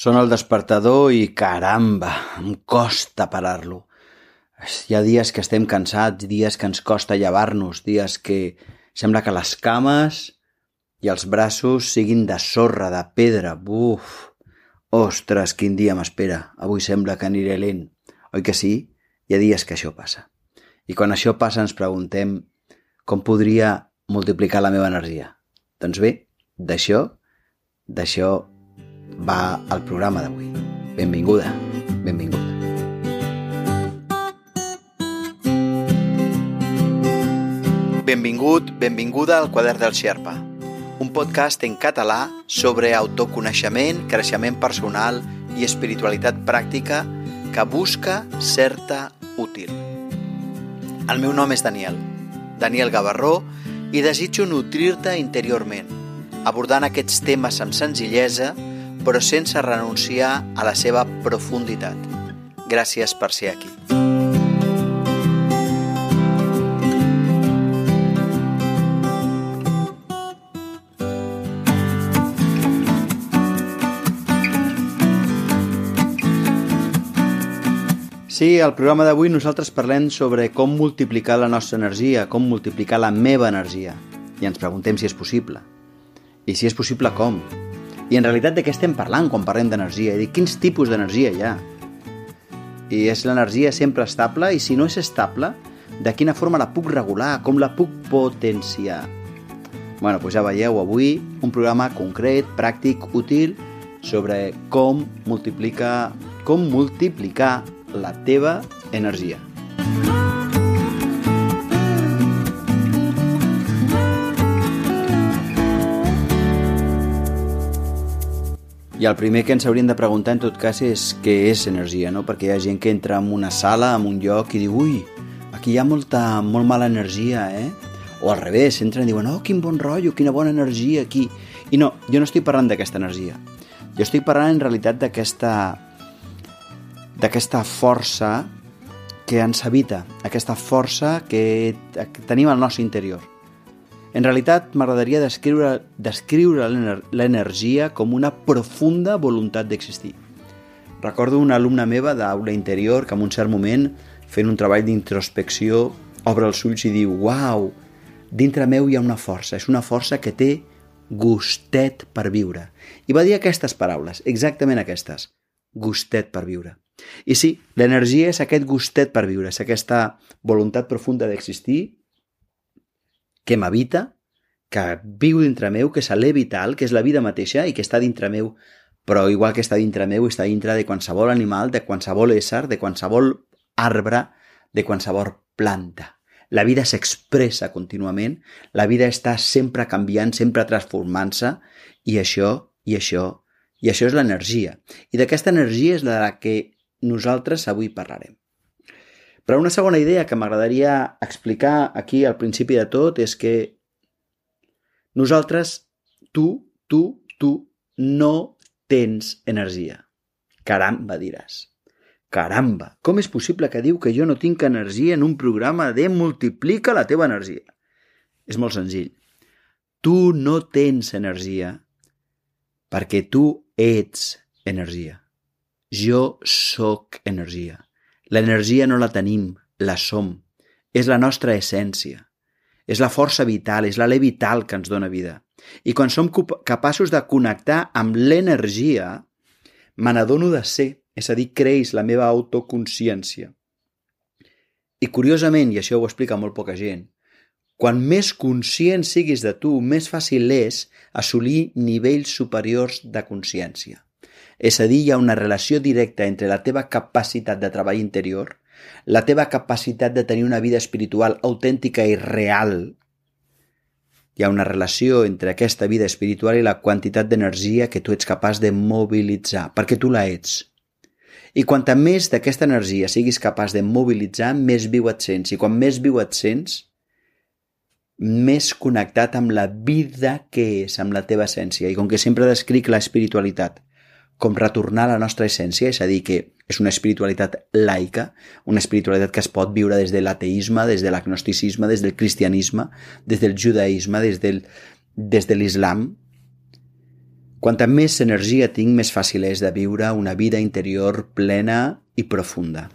Sona el despertador i, caramba, em costa parar-lo. Hi ha dies que estem cansats, dies que ens costa llevar-nos, dies que sembla que les cames i els braços siguin de sorra, de pedra. Buf! Ostres, quin dia m'espera. Avui sembla que aniré lent. Oi que sí? Hi ha dies que això passa. I quan això passa ens preguntem com podria multiplicar la meva energia. Doncs bé, d'això, d'això va al programa d'avui. Benvinguda, benvingut. Benvingut, benvinguda al Quadern del Xerpa, un podcast en català sobre autoconeixement, creixement personal i espiritualitat pràctica que busca certa útil. El meu nom és Daniel, Daniel Gavarró, i desitjo nutrir-te interiorment, abordant aquests temes amb senzillesa però sense renunciar a la seva profunditat. Gràcies per ser aquí. Sí, al programa d'avui nosaltres parlem sobre com multiplicar la nostra energia, com multiplicar la meva energia. I ens preguntem si és possible. I si és possible, com? I en realitat de què estem parlant quan parlem d'energia? De quins tipus d'energia hi ha? I és l'energia sempre estable? I si no és estable, de quina forma la puc regular? Com la puc potenciar? bueno, doncs ja veieu avui un programa concret, pràctic, útil, sobre com multiplicar, com multiplicar la teva energia. I el primer que ens hauríem de preguntar en tot cas és què és energia, no? Perquè hi ha gent que entra en una sala, en un lloc i diu ui, aquí hi ha molta, molt mala energia, eh? O al revés, entren i diuen oh, quin bon rotllo, quina bona energia aquí. I no, jo no estic parlant d'aquesta energia. Jo estic parlant en realitat d'aquesta d'aquesta força que ens habita, aquesta força que tenim al nostre interior. En realitat, m'agradaria descriure, descriure l'energia com una profunda voluntat d'existir. Recordo una alumna meva d'aula interior que en un cert moment, fent un treball d'introspecció, obre els ulls i diu «Uau, dintre meu hi ha una força, és una força que té gustet per viure». I va dir aquestes paraules, exactament aquestes, gustet per viure. I sí, l'energia és aquest gustet per viure, és aquesta voluntat profunda d'existir que m'habita, que viu dintre meu, que s'eleva i tal, que és la vida mateixa i que està dintre meu, però igual que està dintre meu, està dintre de qualsevol animal, de qualsevol ésser, de qualsevol arbre, de qualsevol planta. La vida s'expressa contínuament, la vida està sempre canviant, sempre transformant-se, i això, i això, i això és l'energia. I d'aquesta energia és la que nosaltres avui parlarem. Però una segona idea que m'agradaria explicar aquí al principi de tot és que nosaltres, tu, tu, tu, no tens energia. Caramba, diràs. Caramba, com és possible que diu que jo no tinc energia en un programa de multiplica la teva energia? És molt senzill. Tu no tens energia perquè tu ets energia. Jo sóc energia. L'energia no la tenim, la som. És la nostra essència. És la força vital, és l'alè vital que ens dona vida. I quan som capaços de connectar amb l'energia, me n'adono de ser, és a dir, creix la meva autoconsciència. I curiosament, i això ho explica molt poca gent, quan més conscient siguis de tu, més fàcil és assolir nivells superiors de consciència. És a dir, hi ha una relació directa entre la teva capacitat de treball interior, la teva capacitat de tenir una vida espiritual autèntica i real. Hi ha una relació entre aquesta vida espiritual i la quantitat d'energia que tu ets capaç de mobilitzar, perquè tu la ets. I quanta més d'aquesta energia siguis capaç de mobilitzar, més viu et sents. I quan més viu et sents, més connectat amb la vida que és, amb la teva essència. I com que sempre descric l'espiritualitat com retornar a la nostra essència, és a dir, que és una espiritualitat laica, una espiritualitat que es pot viure des de l'ateisme, des de l'agnosticisme, des del cristianisme, des del judaïsme, des del, des de l'islam. Quanta més energia tinc, més fàcil és de viure una vida interior plena i profunda.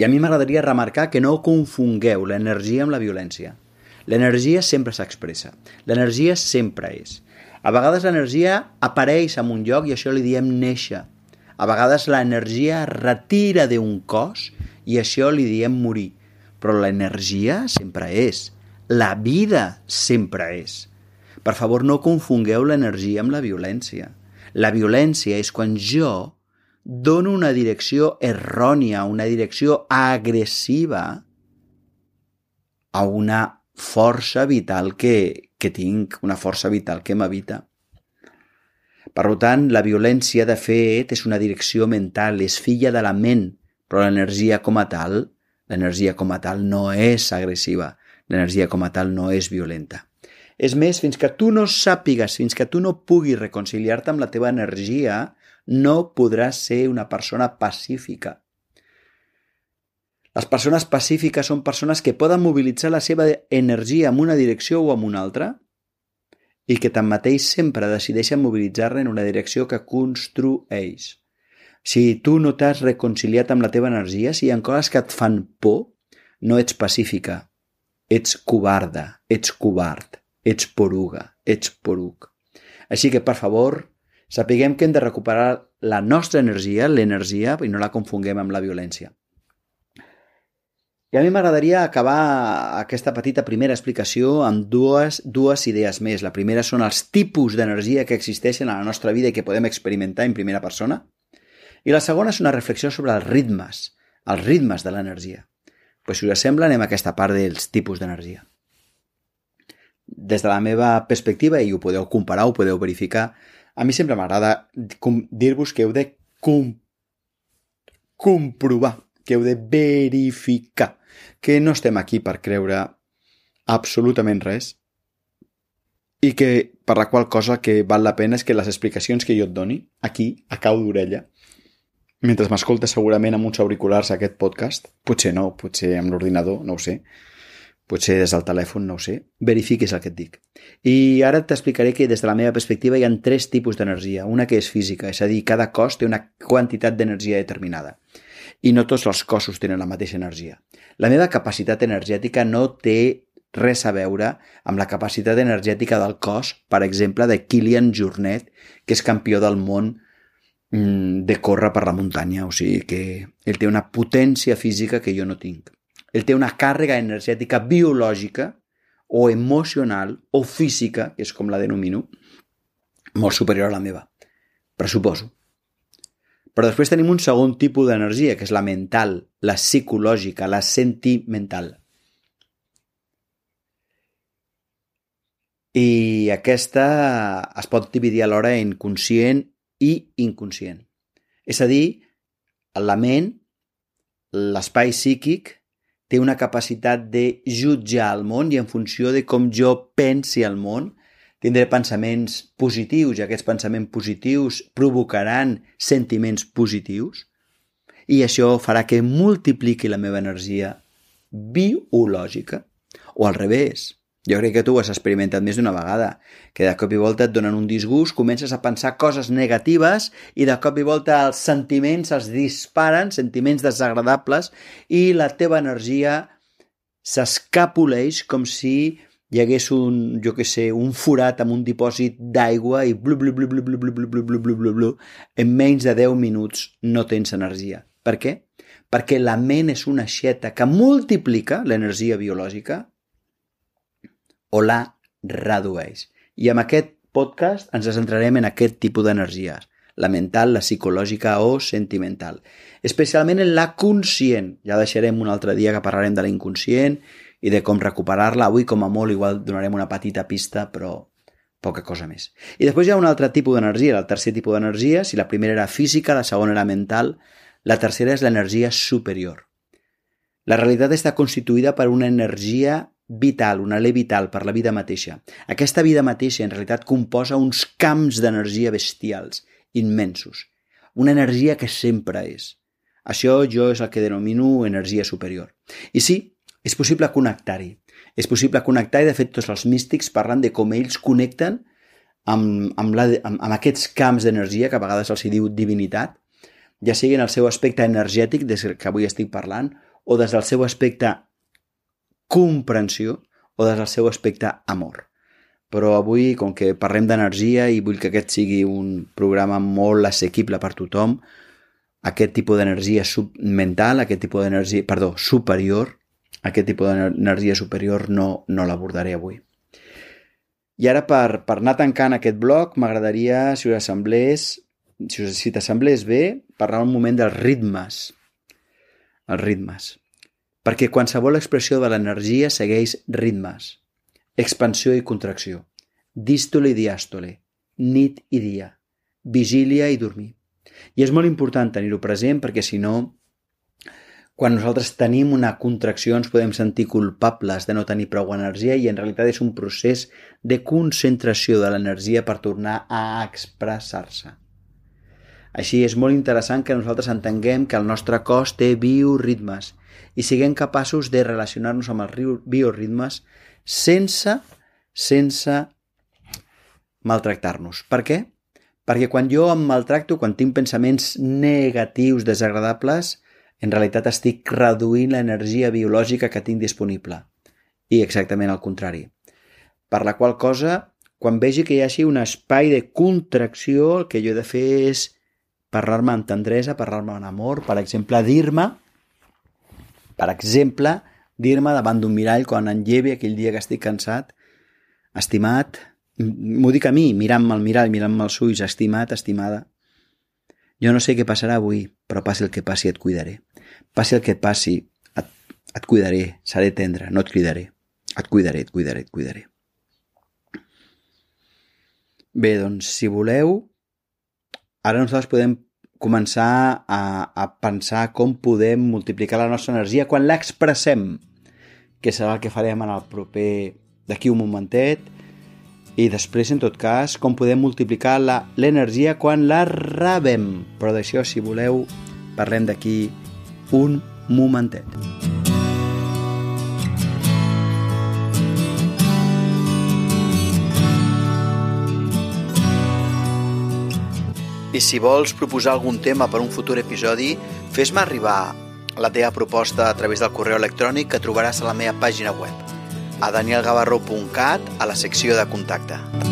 I a mi m'agradaria remarcar que no confongueu l'energia amb la violència. L'energia sempre s'expressa. L'energia sempre és. A vegades l'energia apareix en un lloc i això li diem néixer. A vegades l'energia retira d'un cos i això li diem morir. Però l'energia sempre és. La vida sempre és. Per favor, no confongueu l'energia amb la violència. La violència és quan jo dono una direcció errònia, una direcció agressiva a una força vital que, que tinc, una força vital que m'habita. Per tant, la violència, de fet, és una direcció mental, és filla de la ment, però l'energia com a tal, l'energia com a tal no és agressiva, l'energia com a tal no és violenta. És més, fins que tu no sàpigues, fins que tu no puguis reconciliar-te amb la teva energia, no podràs ser una persona pacífica. Les persones pacífiques són persones que poden mobilitzar la seva energia en una direcció o en una altra i que tanmateix sempre decideixen mobilitzar-la en una direcció que construeix. Si tu no t'has reconciliat amb la teva energia, si hi ha coses que et fan por, no ets pacífica, ets covarda, ets covard ets poruga, ets poruc. Així que, per favor, sapiguem que hem de recuperar la nostra energia, l'energia, i no la confonguem amb la violència. I a mi m'agradaria acabar aquesta petita primera explicació amb dues, dues idees més. La primera són els tipus d'energia que existeixen a la nostra vida i que podem experimentar en primera persona. I la segona és una reflexió sobre els ritmes, els ritmes de l'energia. Pues, si us sembla, anem a aquesta part dels tipus d'energia des de la meva perspectiva, i ho podeu comparar, ho podeu verificar, a mi sempre m'agrada dir-vos que heu de com comprovar, que heu de verificar, que no estem aquí per creure absolutament res i que per la qual cosa que val la pena és que les explicacions que jo et doni, aquí, a cau d'orella, mentre m'escoltes segurament amb uns auriculars aquest podcast, potser no, potser amb l'ordinador, no ho sé, potser des del telèfon, no ho sé, verifiquis el que et dic. I ara t'explicaré que des de la meva perspectiva hi ha tres tipus d'energia. Una que és física, és a dir, cada cos té una quantitat d'energia determinada. I no tots els cossos tenen la mateixa energia. La meva capacitat energètica no té res a veure amb la capacitat energètica del cos, per exemple, de Kilian Jornet, que és campió del món mm, de córrer per la muntanya. O sigui que ell té una potència física que jo no tinc. Ell té una càrrega energètica biològica o emocional o física, que és com la denomino, molt superior a la meva. Pressuposo. Però després tenim un segon tipus d'energia, que és la mental, la psicològica, la sentimental. I aquesta es pot dividir alhora en conscient i inconscient. És a dir, la ment, l'espai psíquic té una capacitat de jutjar el món i en funció de com jo pensi el món, tindré pensaments positius i aquests pensaments positius provocaran sentiments positius i això farà que multipliqui la meva energia biològica o al revés. Jo crec que tu ho has experimentat més d'una vegada, que de cop i volta et donen un disgust, comences a pensar coses negatives i de cop i volta els sentiments es disparen, sentiments desagradables, i la teva energia s'escapoleix com si hi hagués un, jo que sé, un forat amb un dipòsit d'aigua i blu, blu, blu, blu, blu, blu, blu, blu, blu, blu, blu, blu, en menys de 10 minuts no tens energia. Per què? Perquè la ment és una xeta que multiplica l'energia biològica o la redueix. I amb aquest podcast ens centrarem en aquest tipus d'energies, la mental, la psicològica o sentimental. Especialment en la conscient. Ja deixarem un altre dia que parlarem de la inconscient i de com recuperar-la. Avui, com a molt, igual donarem una petita pista, però poca cosa més. I després hi ha un altre tipus d'energia, el tercer tipus d'energia. Si la primera era física, la segona era mental, la tercera és l'energia superior. La realitat està constituïda per una energia vital, una lei vital per la vida mateixa. Aquesta vida mateixa en realitat composa uns camps d'energia bestials, immensos. Una energia que sempre és. Això jo és el que denomino energia superior. I sí, és possible connectar-hi. És possible connectar i de fet tots els místics parlen de com ells connecten amb, amb, la, amb, amb aquests camps d'energia, que a vegades els hi diu divinitat, ja sigui en el seu aspecte energètic, des que avui estic parlant, o des del seu aspecte comprensió, o des del seu aspecte amor. Però avui, com que parlem d'energia i vull que aquest sigui un programa molt assequible per tothom, aquest tipus d'energia mental, aquest tipus d'energia, perdó, superior, aquest tipus d'energia superior no, no l'abordaré avui. I ara, per, per anar tancant aquest bloc, m'agradaria, si us assemblés, si, us, si t'assemblés bé, parlar un moment dels ritmes. Els ritmes. Perquè qualsevol expressió de l'energia segueix ritmes. Expansió i contracció. Dístole i diàstole. Nit i dia. Vigília i dormir. I és molt important tenir-ho present perquè si no quan nosaltres tenim una contracció ens podem sentir culpables de no tenir prou energia i en realitat és un procés de concentració de l'energia per tornar a expressar-se. Així és molt interessant que nosaltres entenguem que el nostre cos té bioritmes i siguem capaços de relacionar-nos amb els bioritmes sense, sense maltractar-nos. Per què? Perquè quan jo em maltracto, quan tinc pensaments negatius, desagradables, en realitat estic reduint l'energia biològica que tinc disponible. I exactament al contrari. Per la qual cosa, quan vegi que hi hagi un espai de contracció, el que jo he de fer és parlar-me amb tendresa, parlar-me amb amor, per exemple, dir-me, per exemple, dir-me davant d'un mirall quan enlleve aquell dia que estic cansat, estimat, m'ho dic a mi, mirant-me al mirall, mirant-me als ulls, estimat, estimada, jo no sé què passarà avui, però passi el que passi et cuidaré. Passi el que passi, et, et cuidaré, seré tendre, no et cridaré. Et cuidaré, et cuidaré, et cuidaré. Bé, doncs, si voleu, ara nosaltres podem començar a, a pensar com podem multiplicar la nostra energia quan l'expressem, que serà el que farem en el proper d'aquí un momentet, i després, en tot cas, com podem multiplicar l'energia quan la rebem. Però d'això, si voleu, parlem d'aquí un momentet. I si vols proposar algun tema per un futur episodi, fes-me arribar la teva proposta a través del correu electrònic que trobaràs a la meva pàgina web a danielgavarró.cat a la secció de contacte.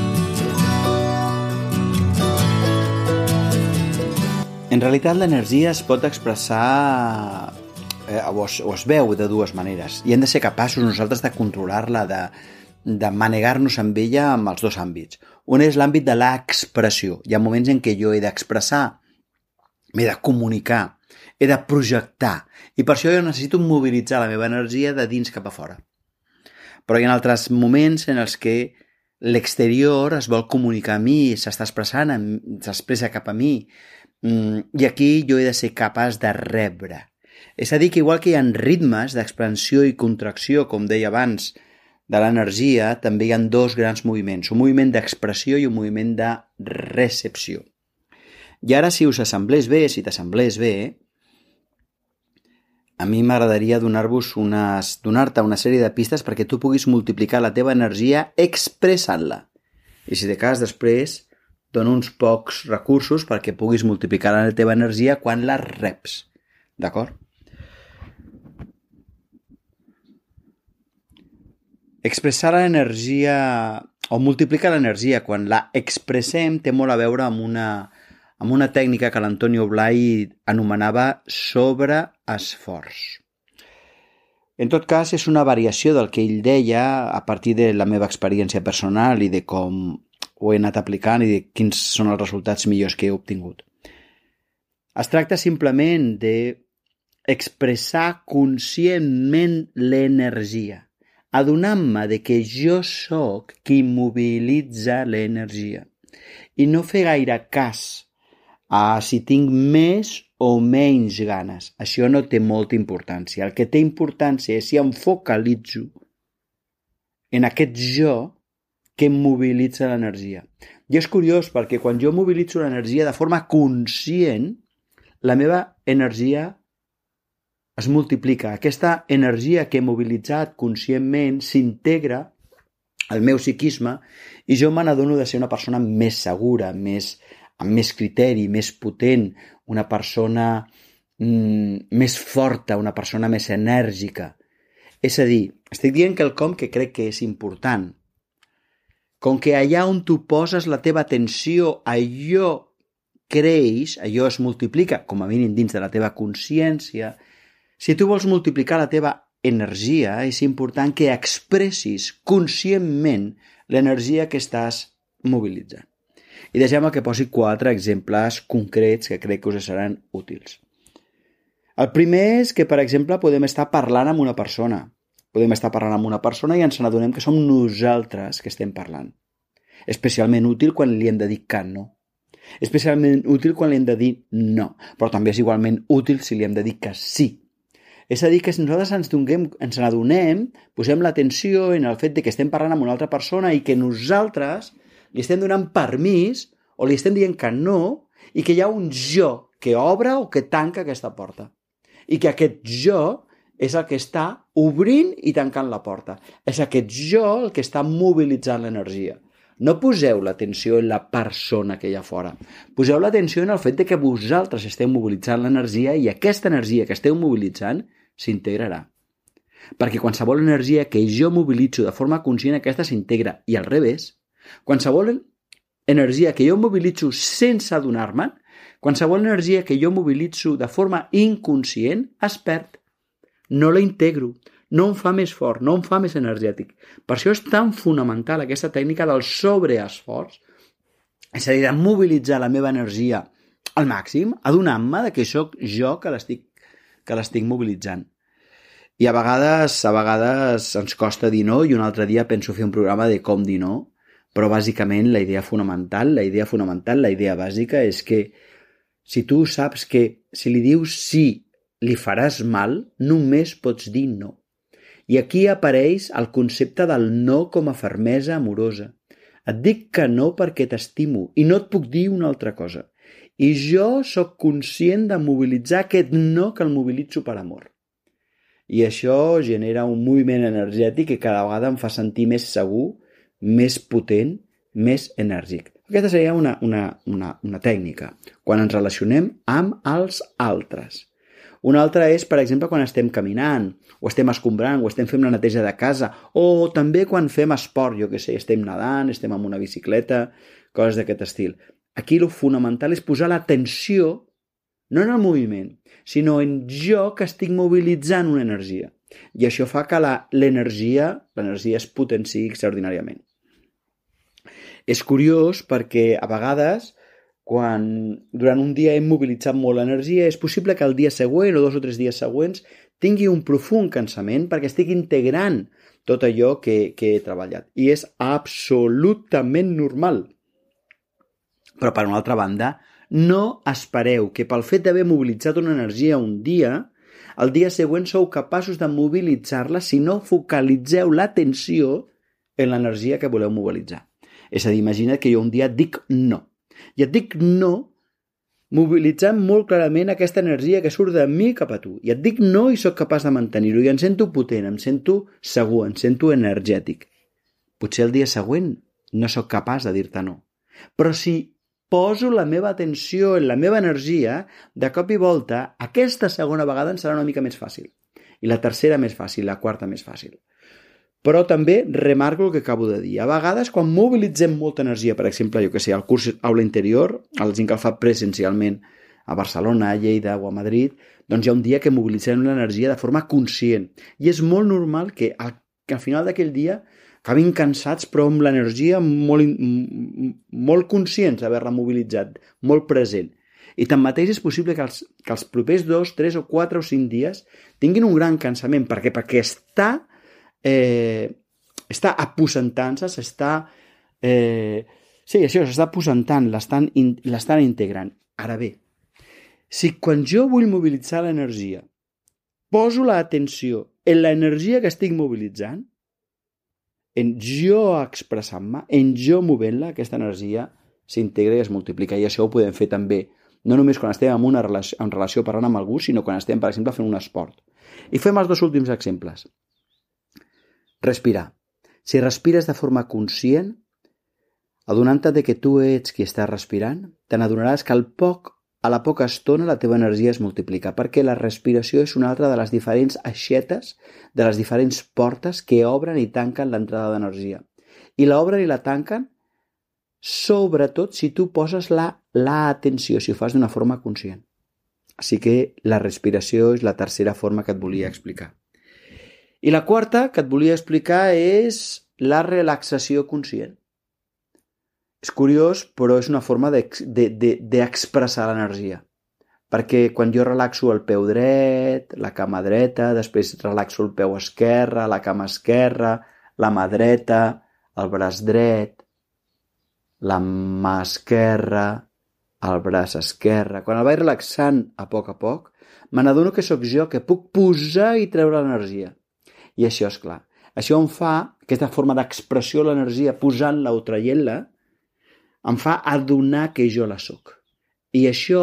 En realitat l'energia es pot expressar eh, o, es, o es veu de dues maneres i hem de ser capaços nosaltres de controlar-la, de, de manegar-nos amb ella amb els dos àmbits. Un és l'àmbit de l'expressió. Hi ha moments en què jo he d'expressar, m'he de comunicar, he de projectar i per això jo necessito mobilitzar la meva energia de dins cap a fora però hi ha altres moments en els que l'exterior es vol comunicar a mi, s'està expressant, s'expressa cap a mi, mm, i aquí jo he de ser capaç de rebre. És a dir, que igual que hi ha ritmes d'expansió i contracció, com deia abans, de l'energia, també hi ha dos grans moviments, un moviment d'expressió i un moviment de recepció. I ara, si us assemblés bé, si t'assemblés bé, a mi m'agradaria donar-vos unes, donar-te una sèrie de pistes perquè tu puguis multiplicar la teva energia expressant-la. I si de cas després dono uns pocs recursos perquè puguis multiplicar la teva energia quan la reps. D'acord? Expressar l'energia o multiplicar l'energia quan la expressem té molt a veure amb una, amb una tècnica que l'Antonio Blai anomenava sobreesforç. En tot cas, és una variació del que ell deia a partir de la meva experiència personal i de com ho he anat aplicant i quins són els resultats millors que he obtingut. Es tracta simplement de expressar conscientment l'energia, adonant-me de que jo sóc qui mobilitza l'energia i no fer gaire cas a si tinc més o menys ganes. Això no té molta importància. El que té importància és si em focalitzo en aquest jo que mobilitza l'energia. I és curiós perquè quan jo mobilitzo l'energia de forma conscient, la meva energia es multiplica. Aquesta energia que he mobilitzat conscientment s'integra el meu psiquisme i jo me n'adono de ser una persona més segura, més, amb més criteri, més potent, una persona mm, més forta, una persona més enèrgica. És a dir, estic dient que el com que crec que és important. Com que allà on tu poses la teva atenció, allò creix, allò es multiplica, com a mínim dins de la teva consciència. Si tu vols multiplicar la teva energia, és important que expressis conscientment l'energia que estàs mobilitzant. I deixem que posi quatre exemples concrets que crec que us seran útils. El primer és que, per exemple, podem estar parlant amb una persona. Podem estar parlant amb una persona i ens n'adonem que som nosaltres que estem parlant. Especialment útil quan li hem de dir que no. Especialment útil quan li hem de dir no, però també és igualment útil si li hem de dir que sí. És a dir, que si nosaltres ens, donem, ens n'adonem, posem l'atenció en el fet de que estem parlant amb una altra persona i que nosaltres li estem donant permís o li estem dient que no i que hi ha un jo que obre o que tanca aquesta porta. I que aquest jo és el que està obrint i tancant la porta. És aquest jo el que està mobilitzant l'energia. No poseu l'atenció en la persona que hi ha fora. Poseu l'atenció en el fet de que vosaltres esteu mobilitzant l'energia i aquesta energia que esteu mobilitzant s'integrarà. Perquè qualsevol energia que jo mobilitzo de forma conscient, aquesta s'integra. I al revés, Qualsevol energia que jo mobilitzo sense adonar-me'n, qualsevol energia que jo mobilitzo de forma inconscient es perd. No la integro, no em fa més fort, no em fa més energètic. Per això és tan fonamental aquesta tècnica del sobreesforç, és a dir, de mobilitzar la meva energia al màxim, adonant-me que sóc jo que l'estic que l'estic mobilitzant. I a vegades, a vegades ens costa dir no i un altre dia penso fer un programa de com dir no però bàsicament la idea fonamental, la idea fonamental, la idea bàsica és que si tu saps que si li dius sí li faràs mal, només pots dir no. I aquí apareix el concepte del no com a fermesa amorosa. Et dic que no perquè t'estimo i no et puc dir una altra cosa. I jo sóc conscient de mobilitzar aquest no que el mobilitzo per amor. I això genera un moviment energètic que cada vegada em fa sentir més segur més potent, més enèrgic. Aquesta seria una, una, una, una tècnica, quan ens relacionem amb els altres. Una altra és, per exemple, quan estem caminant, o estem escombrant, o estem fent una neteja de casa, o també quan fem esport, jo que sé, estem nedant, estem amb una bicicleta, coses d'aquest estil. Aquí el fonamental és posar l'atenció no en el moviment, sinó en jo que estic mobilitzant una energia. I això fa que l'energia l'energia es potenciï extraordinàriament. És curiós perquè a vegades quan durant un dia hem mobilitzat molt l'energia, és possible que el dia següent o dos o tres dies següents tingui un profund cansament perquè estic integrant tot allò que, que he treballat. I és absolutament normal. Però, per una altra banda, no espereu que pel fet d'haver mobilitzat una energia un dia, el dia següent sou capaços de mobilitzar-la si no focalitzeu l'atenció en l'energia que voleu mobilitzar. És a dir, imagina't que jo un dia dic no. I et dic no mobilitzant molt clarament aquesta energia que surt de mi cap a tu. I et dic no i sóc capaç de mantenir-ho. I em sento potent, em sento segur, em sento energètic. Potser el dia següent no sóc capaç de dir-te no. Però si poso la meva atenció en la meva energia, de cop i volta, aquesta segona vegada em serà una mica més fàcil. I la tercera més fàcil, la quarta més fàcil. Però també remarco el que acabo de dir. A vegades, quan mobilitzem molta energia, per exemple, jo que sé, al curs aula interior, el gent que el fa presencialment a Barcelona, a Lleida o a Madrid, doncs hi ha un dia que mobilitzem l'energia de forma conscient. I és molt normal que al, que al final d'aquell dia acabin cansats però amb l'energia molt, molt conscients d'haver-la mobilitzat, molt present. I tanmateix és possible que els, que els propers dos, tres o quatre o cinc dies tinguin un gran cansament. Per què? Perquè està eh, està aposentant-se, s'està... Eh, sí, això, s'està aposentant, l'estan in, integrant. Ara bé, si quan jo vull mobilitzar l'energia poso l'atenció en l'energia que estic mobilitzant, en jo expressant-me, en jo movent-la, aquesta energia s'integra i es multiplica. I això ho podem fer també, no només quan estem en una relació, en relació parlant amb algú, sinó quan estem, per exemple, fent un esport. I fem els dos últims exemples. Respirar. Si respires de forma conscient, adonant-te de que tu ets qui està respirant, te n'adonaràs que al poc, a la poca estona la teva energia es multiplica, perquè la respiració és una altra de les diferents aixetes, de les diferents portes que obren i tanquen l'entrada d'energia. I l'obren i la tanquen sobretot si tu poses la, la atenció, si ho fas d'una forma conscient. Així que la respiració és la tercera forma que et volia explicar. I la quarta que et volia explicar és la relaxació conscient. És curiós, però és una forma d'expressar de, de, de, l'energia. Perquè quan jo relaxo el peu dret, la cama dreta, després relaxo el peu esquerre, la cama esquerra, la mà dreta, el braç dret, la mà esquerra, el braç esquerre. Quan el vaig relaxant a poc a poc, me n'adono que sóc jo que puc posar i treure l'energia. I això és clar. Això em fa, aquesta forma d'expressió de l'energia posant-la o traient-la, em fa adonar que jo la sóc. I això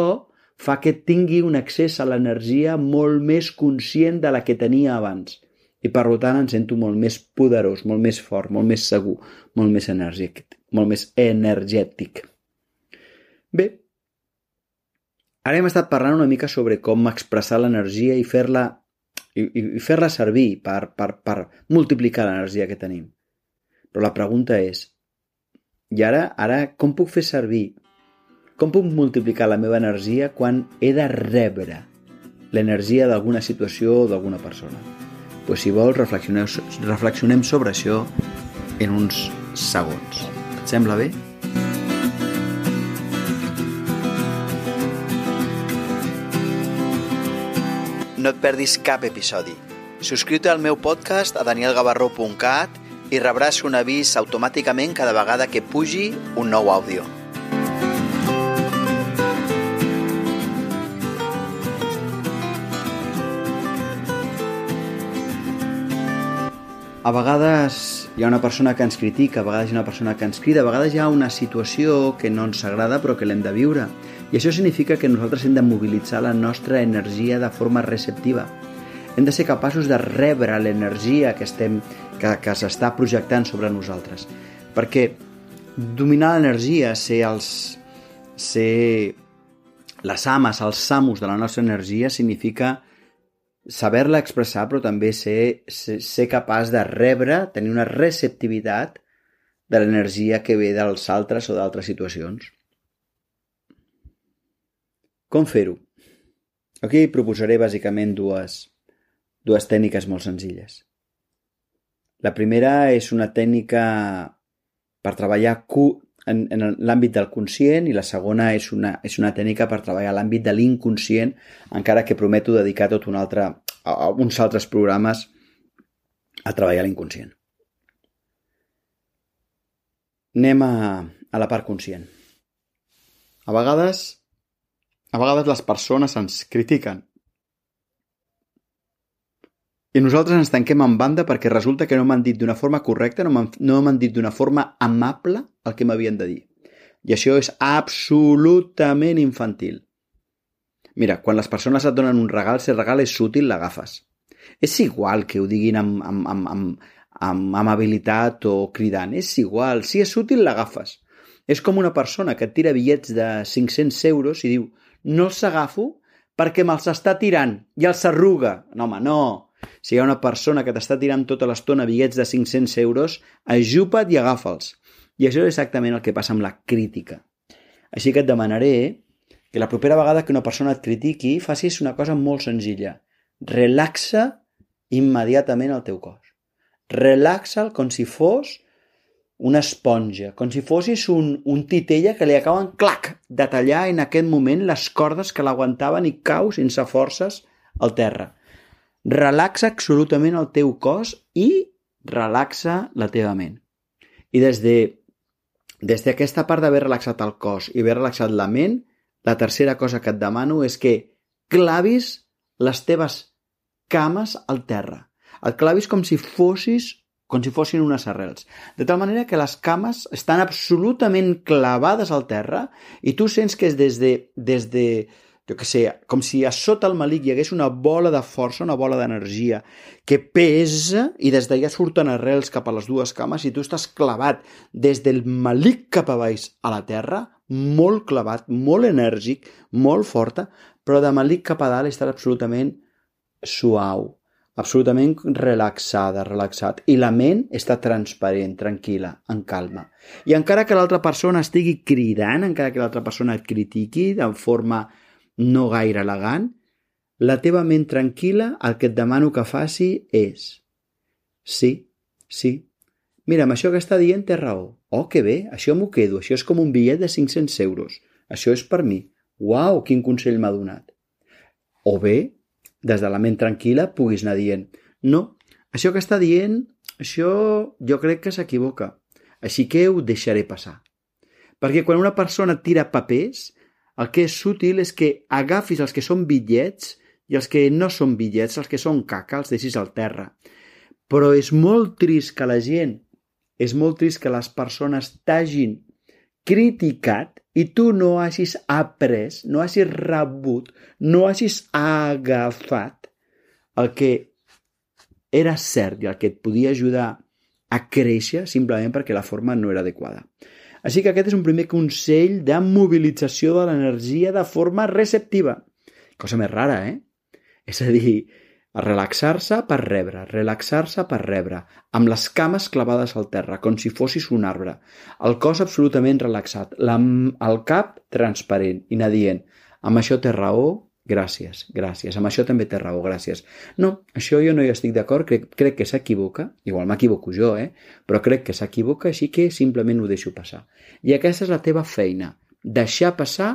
fa que tingui un accés a l'energia molt més conscient de la que tenia abans. I per tant em sento molt més poderós, molt més fort, molt més segur, molt més energètic. Molt més energètic. Bé, Ara hem estat parlant una mica sobre com expressar l'energia i fer-la i, i fer-la servir per, per, per multiplicar l'energia que tenim. Però la pregunta és, i ara, ara com puc fer servir, com puc multiplicar la meva energia quan he de rebre l'energia d'alguna situació o d'alguna persona? Pues, si vols, reflexionem sobre això en uns segons. Et sembla bé? No et perdis cap episodi. Subscriu-te al meu podcast a danielgavarró.cat i rebràs un avís automàticament cada vegada que pugi un nou àudio. A vegades hi ha una persona que ens critica, a vegades hi ha una persona que ens crida, a vegades hi ha una situació que no ens agrada però que l'hem de viure. I això significa que nosaltres hem de mobilitzar la nostra energia de forma receptiva. Hem de ser capaços de rebre l'energia que, estem, que, que s'està projectant sobre nosaltres. Perquè dominar l'energia, ser els, ser les ames, els amos de la nostra energia, significa saber-la expressar, però també ser, ser, ser capaç de rebre, tenir una receptivitat de l'energia que ve dels altres o d'altres situacions. Com fer-ho? Aquí proposaré bàsicament dues, dues tècniques molt senzilles. La primera és una tècnica per treballar en, en l'àmbit del conscient i la segona és una, és una tècnica per treballar l'àmbit de l'inconscient, encara que prometo dedicar tot un altre, a uns altres programes a treballar l'inconscient. Anem a, a la part conscient. A vegades a vegades les persones ens critiquen. I nosaltres ens tanquem en banda perquè resulta que no m'han dit d'una forma correcta, no m'han no dit d'una forma amable el que m'havien de dir. I això és absolutament infantil. Mira, quan les persones et donen un regal, si el regal és útil, l'agafes. És igual que ho diguin amb, amb, amb, amb, amb amabilitat o cridant, és igual. Si és útil, l'agafes. És com una persona que et tira bitllets de 500 euros i diu no els agafo perquè me'ls està tirant i els arruga. No, home, no. Si hi ha una persona que t'està tirant tota l'estona bitllets de 500 euros, ajupa't i agafa'ls. I això és exactament el que passa amb la crítica. Així que et demanaré que la propera vegada que una persona et critiqui facis una cosa molt senzilla. Relaxa immediatament el teu cos. Relaxa'l com si fos una esponja, com si fossis un, un titella que li acaben, clac, de tallar en aquest moment les cordes que l'aguantaven i cau sense forces al terra. Relaxa absolutament el teu cos i relaxa la teva ment. I des de des d'aquesta part d'haver relaxat el cos i haver relaxat la ment, la tercera cosa que et demano és que clavis les teves cames al terra. Et clavis com si fossis com si fossin unes arrels. De tal manera que les cames estan absolutament clavades al terra i tu sents que és des de, des de jo que sé, com si a sota el malic hi hagués una bola de força, una bola d'energia que pesa i des d'allà surten arrels cap a les dues cames i tu estàs clavat des del malic cap a baix a la terra, molt clavat, molt enèrgic, molt forta, però de malic cap a dalt estàs absolutament suau, absolutament relaxada, relaxat. I la ment està transparent, tranquil·la, en calma. I encara que l'altra persona estigui cridant, encara que l'altra persona et critiqui de forma no gaire elegant, la teva ment tranquil·la el que et demano que faci és sí, sí, mira, amb això que està dient té raó. Oh, que bé, això m'ho quedo, això és com un bitllet de 500 euros. Això és per mi. Uau, quin consell m'ha donat. O bé, des de la ment tranquil·la, puguis anar dient no, això que està dient, això jo crec que s'equivoca. Així que ho deixaré passar. Perquè quan una persona tira papers, el que és útil és que agafis els que són bitllets i els que no són bitllets, els que són caca, els deixis al terra. Però és molt trist que la gent, és molt trist que les persones t'hagin criticat i tu no hagis après, no hagis rebut, no hagis agafat el que era cert i el que et podia ajudar a créixer simplement perquè la forma no era adequada. Així que aquest és un primer consell de mobilització de l'energia de forma receptiva. Cosa més rara, eh? És a dir, relaxar-se per rebre, relaxar-se per rebre, amb les cames clavades al terra, com si fossis un arbre, el cos absolutament relaxat, la, el cap transparent i anar dient, amb això té raó, Gràcies, gràcies. Amb això també té raó, gràcies. No, això jo no hi estic d'acord, crec, crec que s'equivoca, igual m'equivoco jo, eh? però crec que s'equivoca, així que simplement ho deixo passar. I aquesta és la teva feina, deixar passar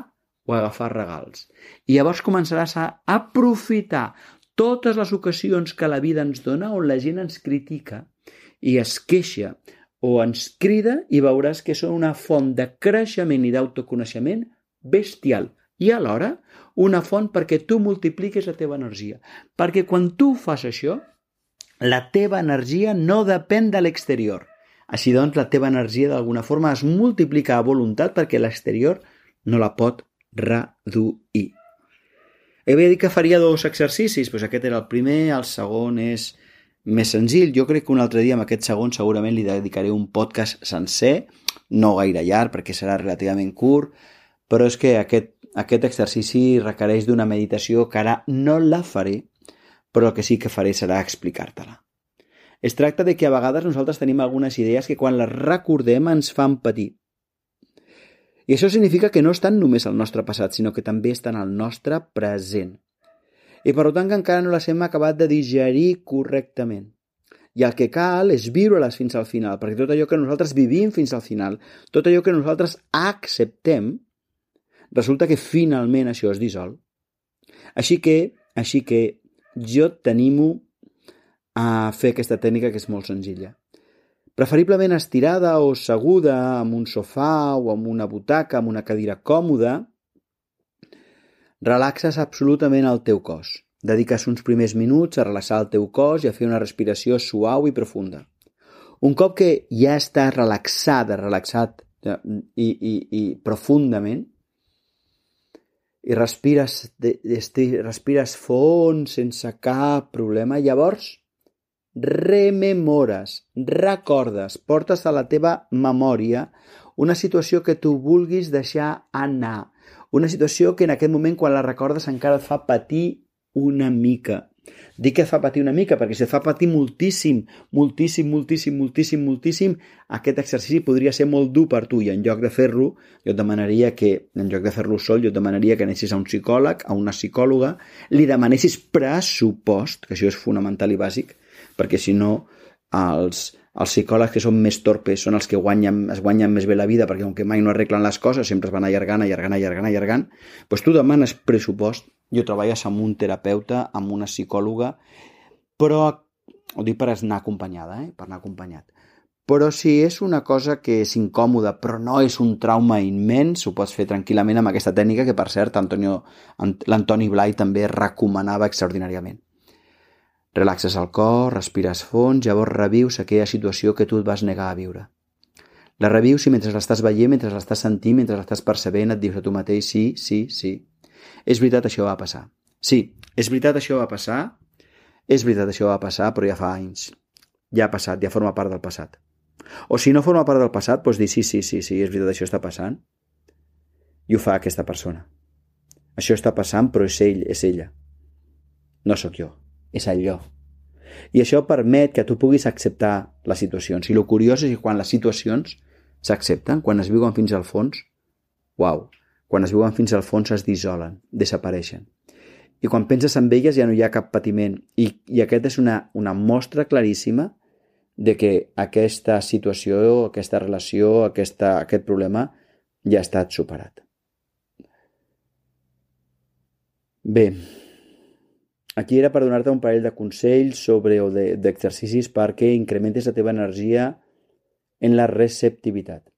o agafar regals. I llavors començaràs a aprofitar totes les ocasions que la vida ens dona on la gent ens critica i es queixa o ens crida i veuràs que són una font de creixement i d'autoconeixement bestial i alhora una font perquè tu multipliquis la teva energia. Perquè quan tu fas això, la teva energia no depèn de l'exterior. Així doncs, la teva energia d'alguna forma es multiplica a voluntat perquè l'exterior no la pot reduir. Havia dit que faria dos exercicis, doncs aquest era el primer, el segon és més senzill. Jo crec que un altre dia amb aquest segon segurament li dedicaré un podcast sencer, no gaire llarg perquè serà relativament curt, però és que aquest aquest exercici requereix d'una meditació que ara no la faré, però el que sí que faré serà explicar-te-la. Es tracta de que a vegades nosaltres tenim algunes idees que quan les recordem ens fan patir. I això significa que no estan només al nostre passat, sinó que també estan al nostre present. I per tant que encara no les hem acabat de digerir correctament. I el que cal és viure-les fins al final, perquè tot allò que nosaltres vivim fins al final, tot allò que nosaltres acceptem, resulta que finalment això es dissol. Així que, així que jo t'animo a fer aquesta tècnica que és molt senzilla. Preferiblement estirada o seguda amb un sofà o amb una butaca, amb una cadira còmoda, relaxes absolutament el teu cos. Dediques uns primers minuts a relaxar el teu cos i a fer una respiració suau i profunda. Un cop que ja estàs relaxada, relaxat i, i, i profundament, i respires, respires fons sense cap problema, llavors rememores, recordes, portes a la teva memòria una situació que tu vulguis deixar anar, una situació que en aquest moment quan la recordes encara et fa patir una mica. Dic que fa patir una mica, perquè si et fa patir moltíssim, moltíssim, moltíssim, moltíssim, moltíssim, aquest exercici podria ser molt dur per tu. I en lloc de fer-lo, jo et demanaria que, en lloc de fer-lo sol, jo et demanaria que anessis a un psicòleg, a una psicòloga, li demanessis pressupost, que això és fonamental i bàsic, perquè si no els, els psicòlegs que són més torpes són els que guanyen, es guanyen més bé la vida perquè com que mai no arreglen les coses, sempre es van allargant, allargant, allargant, allargant, doncs tu demanes pressupost jo treballes amb un terapeuta, amb una psicòloga, però ho dic per anar acompanyada, eh? per anar acompanyat. Però si és una cosa que és incòmoda, però no és un trauma immens, ho pots fer tranquil·lament amb aquesta tècnica que, per cert, l'Antoni Blai també recomanava extraordinàriament. Relaxes el cor, respires fons, llavors revius aquella situació que tu et vas negar a viure. La revius i mentre l'estàs veient, mentre l'estàs sentint, mentre l'estàs percebent, et dius a tu mateix sí, sí, sí, És veritat, això va passar. Sí, és veritat, això va passar. És veritat, això va passar, però ja fa anys. Ja ha passat, ja forma part del passat. O si no forma part del passat, doncs dir sí, sí, sí, sí, és veritat, això està passant. I ho fa aquesta persona. Això està passant, però és ell, és ella. No sóc jo, és allò. I això permet que tu puguis acceptar les situacions. I el curiós és que quan les situacions s'accepten, quan es viuen fins al fons, uau, quan es viuen fins al fons es dissolen, desapareixen. I quan penses en elles ja no hi ha cap patiment. I, i aquest és una, una mostra claríssima de que aquesta situació, aquesta relació, aquesta, aquest problema ja ha estat superat. Bé, aquí era per donar-te un parell de consells sobre o d'exercicis de, perquè incrementes la teva energia en la receptivitat.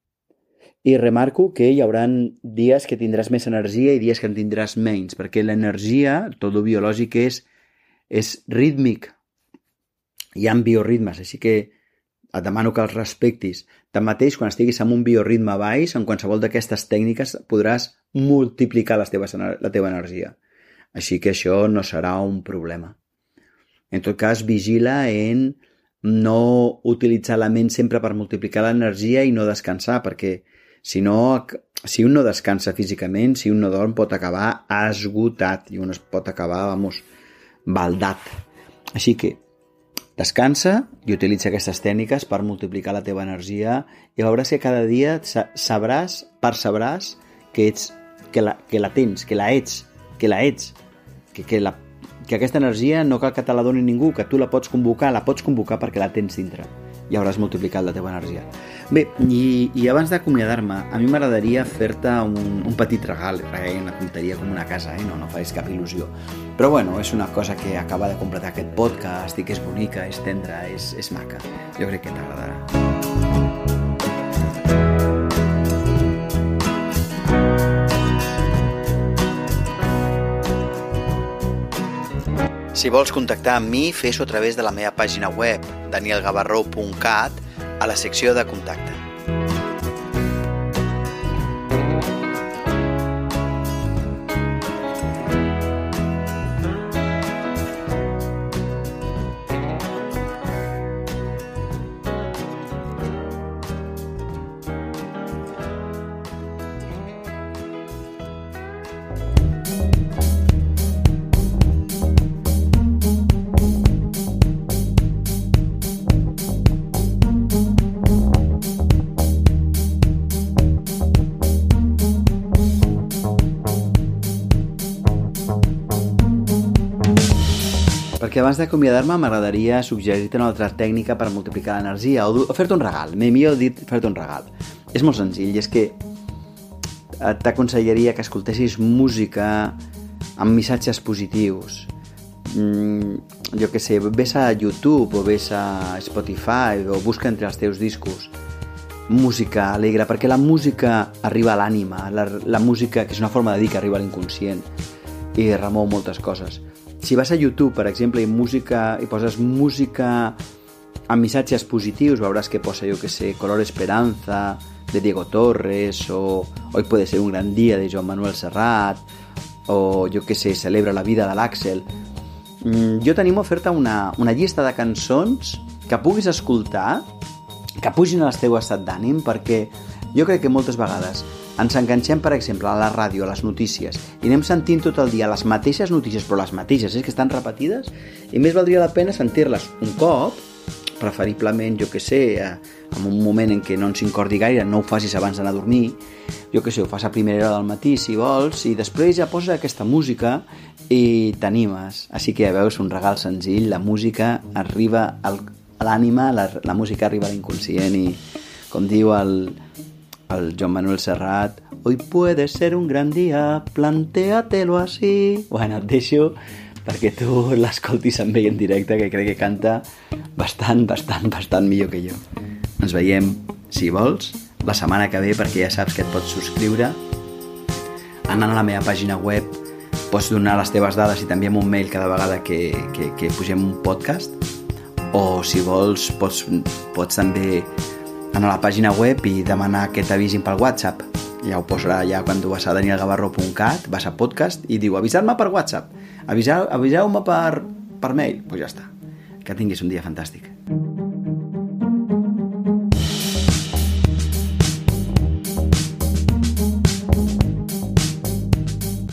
I remarco que hi haurà dies que tindràs més energia i dies que en tindràs menys, perquè l'energia, tot el biològic, és, és rítmic. Hi ha bioritmes, així que et demano que els respectis. Tanmateix, quan estiguis amb un bioritme baix, en qualsevol d'aquestes tècniques podràs multiplicar les teves, la teva energia. Així que això no serà un problema. En tot cas, vigila en no utilitzar la ment sempre per multiplicar l'energia i no descansar, perquè si no, si un no descansa físicament, si un no dorm, pot acabar esgotat i un es pot acabar, vamos, baldat. Així que descansa i utilitza aquestes tècniques per multiplicar la teva energia i veuràs que cada dia sabràs, percebràs que ets, que la, que la tens, que la ets, que la ets que, que, la, que aquesta energia no cal que te la doni ningú, que tu la pots convocar, la pots convocar perquè la tens dintre i hauràs multiplicat la teva energia. Bé, i, i abans d'acomiadar-me, a mi m'agradaria fer-te un, un petit regal, eh, una tonteria com una casa, eh? no, no facis cap il·lusió. Però bueno, és una cosa que acaba de completar aquest podcast i que és bonica, és tendra, és, és maca. Jo crec que t'agradarà. Si vols contactar amb mi, fes-ho a través de la meva pàgina web, danielgavarró.cat, a la secció de contacte. Abans d'acomiadar-me m'agradaria suggerir-te una altra tècnica per multiplicar l'energia o, o fer-te un regal, m'he millor dit fer-te un regal. És molt senzill, és que t'aconsellaria que escoltessis música amb missatges positius. Mm, jo que sé, ves a YouTube o ves a Spotify o busca entre els teus discos música alegre, perquè la música arriba a l'ànima, la, la música, que és una forma de dir que arriba a l'inconscient i remou moltes coses. Si vas a YouTube, per exemple, i música i poses música amb missatges positius, veuràs que posa, jo que sé, Color Esperanza, de Diego Torres, o Hoy puede ser un gran día, de Joan Manuel Serrat, o jo que sé, Celebra la vida de l'Àxel. Mm, jo t'animo a fer-te una, una llista de cançons que puguis escoltar, que pugin al teu estat d'ànim, perquè jo crec que moltes vegades ens enganxem, per exemple, a la ràdio, a les notícies, i anem sentint tot el dia les mateixes notícies, però les mateixes, és que estan repetides, i més valdria la pena sentir-les un cop, preferiblement, jo que sé, en un moment en què no ens incordi gaire, no ho facis abans d'anar a dormir, jo que sé, ho fas a primera hora del matí, si vols, i després ja poses aquesta música i t'animes. Així que ja veus, un regal senzill, la música arriba al, a l'ànima, la, la música arriba a l'inconscient i, com diu el, el Joan Manuel Serrat Hoy puede ser un gran dia, plantéatelo así Bueno, et deixo perquè tu l'escoltis amb ell en directe que crec que canta bastant, bastant, bastant millor que jo. Ens veiem, si vols la setmana que ve perquè ja saps que et pots subscriure. Anant a la meva pàgina web pots donar les teves dades i també un mail cada vegada que, que, que pugem un podcast. O si vols pots, pots també anar a la pàgina web i demanar que t'avisin pel WhatsApp. ja ho posarà ja quan tu vas a danielgavarro.cat, vas a podcast i diu avisar-me per WhatsApp, aviseu-me aviseu per, per mail. Doncs pues ja està. Que tinguis un dia fantàstic.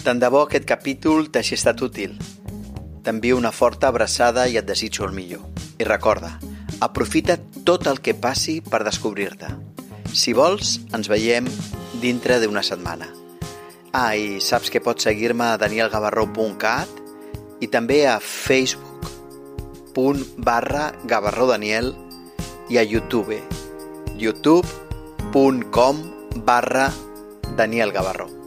Tant de bo aquest capítol t'hagi estat útil. T'envio una forta abraçada i et desitjo el millor. I recorda, aprofita tot el que passi per descobrir-te. Si vols, ens veiem dintre d'una setmana. Ah, i saps que pots seguir-me a danielgavarró.cat i també a facebook.com barra gavarrodaniel i a youtube youtube.com barra Daniel Gavarró.